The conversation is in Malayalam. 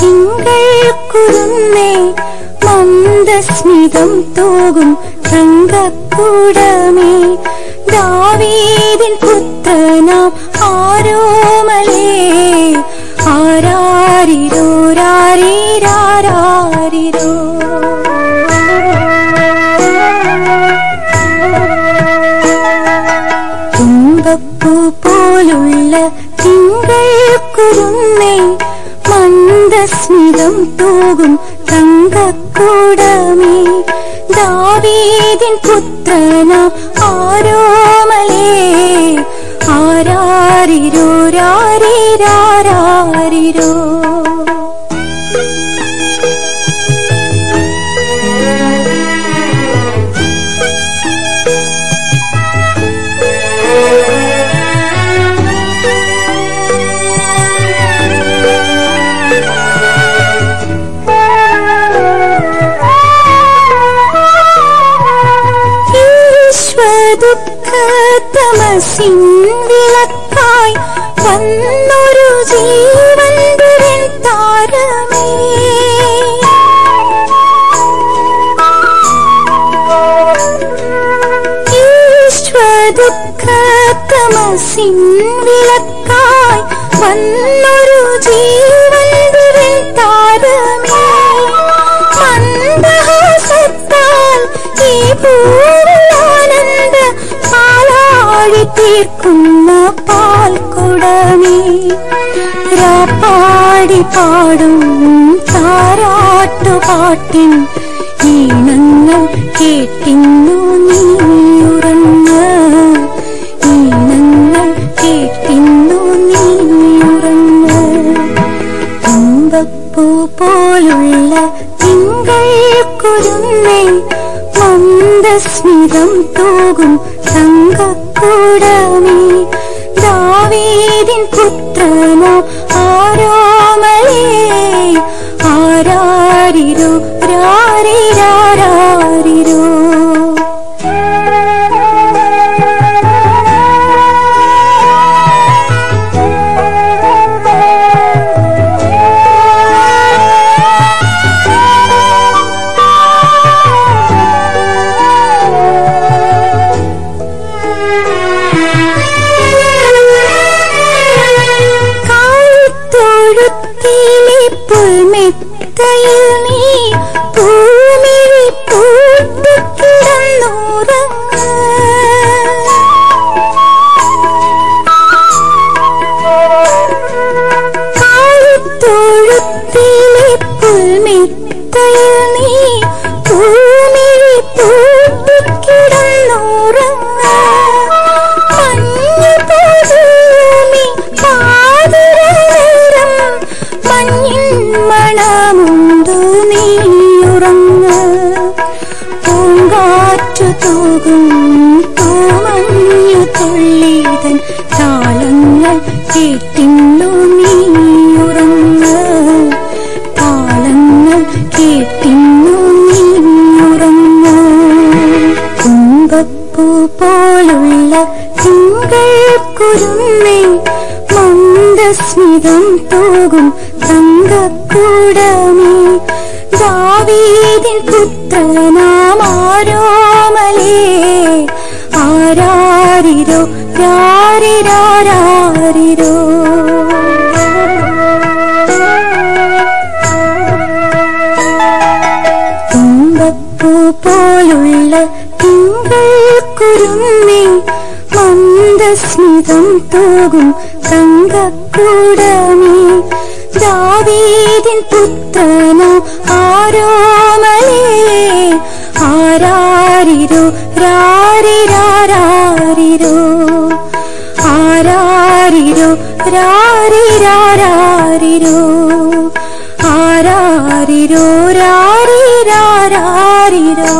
തിങ്കൾ കുരുന്നേ മന്ദസ്മിതം തൂകും തങ്കക്കൂടമേ. ദാവീദിൻ പുത്രനാം ആരോമലേ ആരാരിരോ രാരീരാരാരിരോ. പോലുള്ള തിങ്കൾ കുരുന്നേ മന്ദസ്മിതം തൂകും തങ്കക്കൂടമേ. ദാവീദിൻ പുത്രനാം ആരോമലേ ആരാരിരോ രാരീരാരാരിരോ. വിശ്വദുഃഖതമസിൻ വിളക്കായി വന്നൊരു ജീവൻ താരമേ. വിശ്വദുഃഖതമസിൻ വിളക്കായി വന്നൊരു ജീവൻ താരമേ. മന്ദഹാസത്താൽ ഈ പൂർണാനന്ദ പാലാഴി തീർക്കുന്ന പാൽക്കുടമേ രാപ്പാടി പാടും താരാട്ടുപാട്ടിൻ ഈണങ്ങൾ കേട്ടിന്നു നീയുറങ്ങ് ഈണങ്ങൾ കേട്ടിന്നു നീയുറങ്ങ് തുമ്പപ്പൂ പോലുള്ള തിങ്കൾ കുരുന്നേ മന്ദസ്മിതം തോകും സംഘക്കൂടമേ. ദാവീദിൻ പുത്രനോ ആരോമലേ. ആരാരിരോ രാരിരാരാരിരോ pamit. താളങ്ങൾ കേട്ടിന്നു നീയുറങ്ങ് താളങ്ങൾ കേട്ടിന്നു നീയുറങ്ങ് കുമ്പപ്പൂ പോലുള്ള തിങ്കൾ കുരുന്നേ മന്ദസ്മിതം തൂകും തങ്കക്കൂടമേ. ദാവീദിൻ പുത്രനാമാരോമലേ ആരാരിരോ രാരിരാരാരിരോ. തുമ്പപ്പൂ പോലുള്ള തിങ്കൾ കുരുങ്ങി മന്ദസ്മിതം തൂകും തങ്കക്കൂടമേ. ദാവീദിൻ പുത്രനോ ആരോമലേ ीरा रिरो आररो आरारिरो